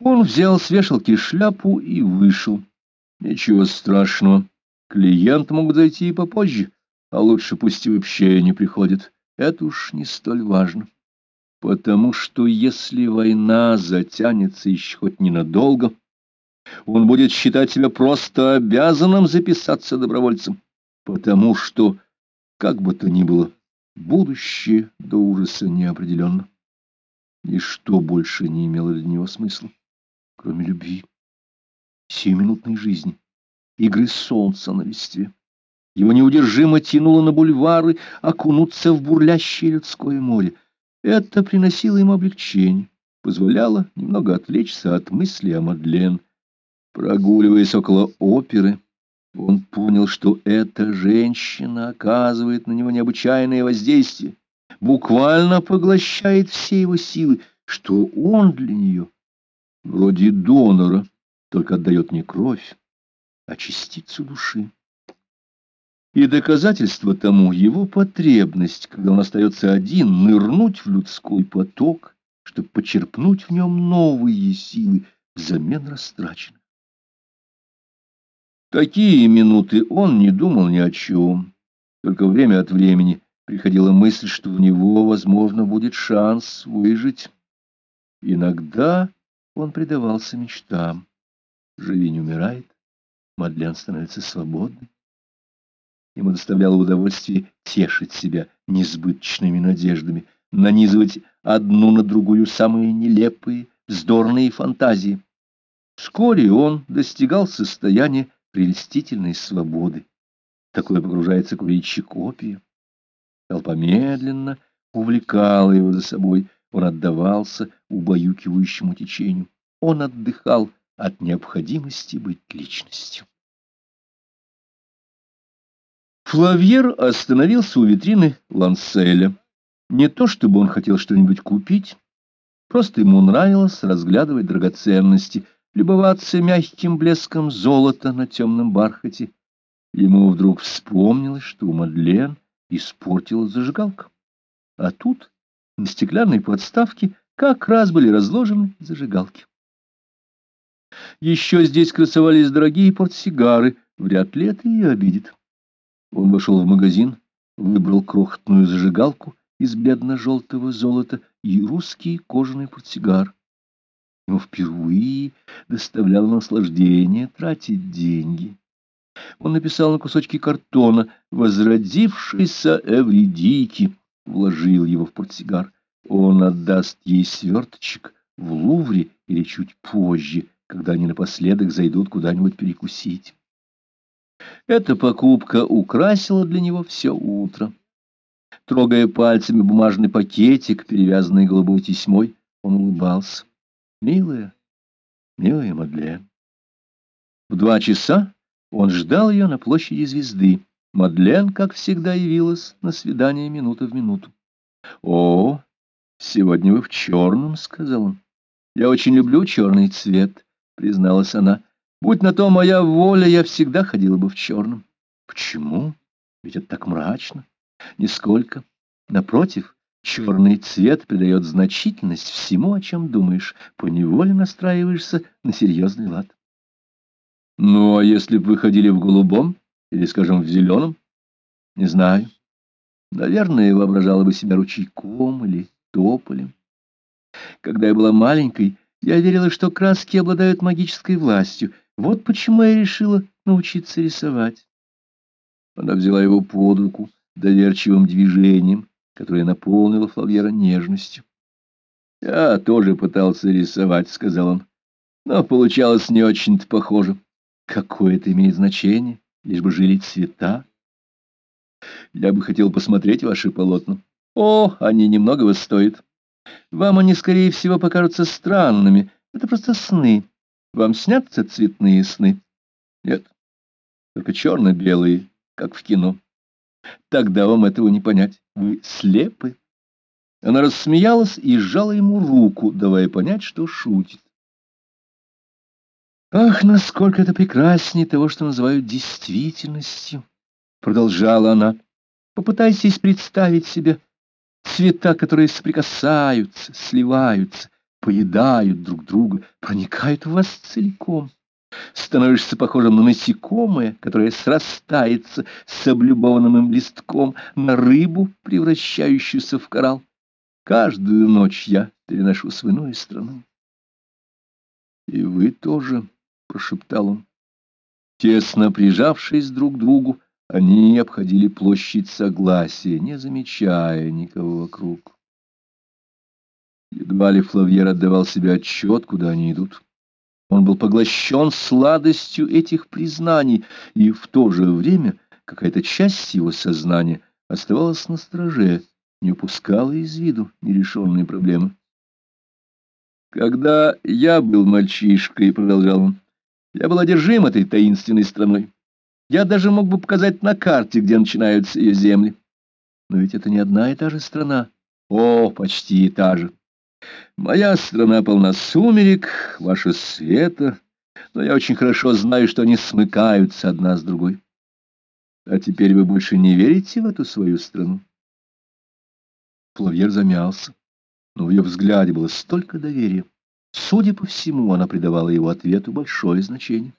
Он взял с вешалки шляпу и вышел. Ничего страшного. Клиенты могут зайти и попозже, а лучше пусть и вообще не приходят. Это уж не столь важно. Потому что если война затянется еще хоть ненадолго, он будет считать себя просто обязанным записаться добровольцем. Потому что, как бы то ни было, будущее до ужаса неопределенно. Ничто больше не имело для него смысла кроме любви, сиюминутной жизни, игры солнца на листве. Его неудержимо тянуло на бульвары окунуться в бурлящее людское море. Это приносило ему облегчение, позволяло немного отвлечься от мысли о Мадлен. Прогуливаясь около оперы, он понял, что эта женщина оказывает на него необычайное воздействие, буквально поглощает все его силы, что он для нее вроде донора, только отдает не кровь, а частицу души. И доказательство тому его потребность, когда он остается один, нырнуть в людской поток, чтобы почерпнуть в нем новые силы взамен растраченных. Такие минуты он не думал ни о чем, только время от времени приходила мысль, что у него, возможно, будет шанс выжить. Иногда он предавался мечтам. Живи не умирает, Мадлен становится свободной. Ему доставляло удовольствие тешить себя несбыточными надеждами, нанизывать одну на другую самые нелепые, вздорные фантазии. Вскоре он достигал состояния прелестительной свободы. Такое погружается курильщик опия. Толпа медленно увлекала его за собой, он отдавался убаюкивающему течению. Он отдыхал от необходимости быть личностью. Флавьер остановился у витрины Ланселя. Не то чтобы он хотел что-нибудь купить, просто ему нравилось разглядывать драгоценности, любоваться мягким блеском золота на темном бархате. Ему вдруг вспомнилось, что у Мадлен испортила зажигалка. А тут на стеклянной подставке как раз были разложены зажигалки. Еще здесь красовались дорогие портсигары, вряд ли это ее обидит. Он вошел в магазин, выбрал крохотную зажигалку из бледно-желтого золота и русский кожаный портсигар. Ему впервые доставляло наслаждение тратить деньги. Он написал на кусочке картона «Возродившийся Эвридики», вложил его в портсигар. Он отдаст ей сверточек в Лувре или чуть позже, когда они напоследок зайдут куда-нибудь перекусить. Эта покупка украсила для него все утро. Трогая пальцами бумажный пакетик, перевязанный голубой тесьмой, он улыбался. «Милая, милая Мадлен». В два часа он ждал ее на площади звезды. Мадлен, как всегда, явилась на свидание минута в минуту. — О, сегодня вы в черном, — сказал он. — Я очень люблю черный цвет, — призналась она. — Будь на то моя воля, я всегда ходила бы в черном. — Почему? Ведь это так мрачно. — Нисколько. Напротив, черный цвет придает значительность всему, о чем думаешь, поневоле настраиваешься на серьезный лад. — Ну, а если бы вы ходили в голубом? — или, скажем, в зеленом? Не знаю. Наверное, воображала бы себя ручейком или тополем. Когда я была маленькой, я верила, что краски обладают магической властью. Вот почему я решила научиться рисовать. Она взяла его под руку доверчивым движением, которое наполнило Флавьера нежностью. «Я тоже пытался рисовать», — сказал он, — «но получалось не очень-то похоже. Какое это имеет значение? Лишь бы жили цвета. Я бы хотел посмотреть ваши полотна. О, они немногого стоят. Вам они, скорее всего, покажутся странными. Это просто сны. Вам снятся цветные сны? Нет, только черно-белые, как в кино. Тогда вам этого не понять. Вы слепы. Она рассмеялась и сжала ему руку, давая понять, что шутит. Ах, насколько это прекраснее того, что называют действительностью, продолжала она. Попытайтесь представить себе цвета, которые соприкасаются, сливаются, поедают друг друга, проникают в вас целиком. Становишься похожим на насекомое, которое срастается с облюбованным им листком, на рыбу, превращающуюся в коралл. Каждую ночь я переношусь в иную страну. — И вы тоже, — прошептал он. Тесно прижавшись друг к другу, они обходили площадь Согласия, не замечая никого вокруг. Едва ли Флавьер отдавал себе отчет, куда они идут. Он был поглощен сладостью этих признаний, и в то же время какая-то часть его сознания оставалась на страже, не упускала из виду нерешенные проблемы. «Когда я был мальчишкой, — продолжал он, — я был одержим этой таинственной страной. Я даже мог бы показать на карте, где начинаются ее земли. Но ведь это не одна и та же страна. О, почти та же. Моя страна полна сумерек, ваша света, но я очень хорошо знаю, что они смыкаются одна с другой. А теперь вы больше не верите в эту свою страну? Плавьер замялся, но в ее взгляде было столько доверия. Судя по всему, она придавала его ответу большое значение.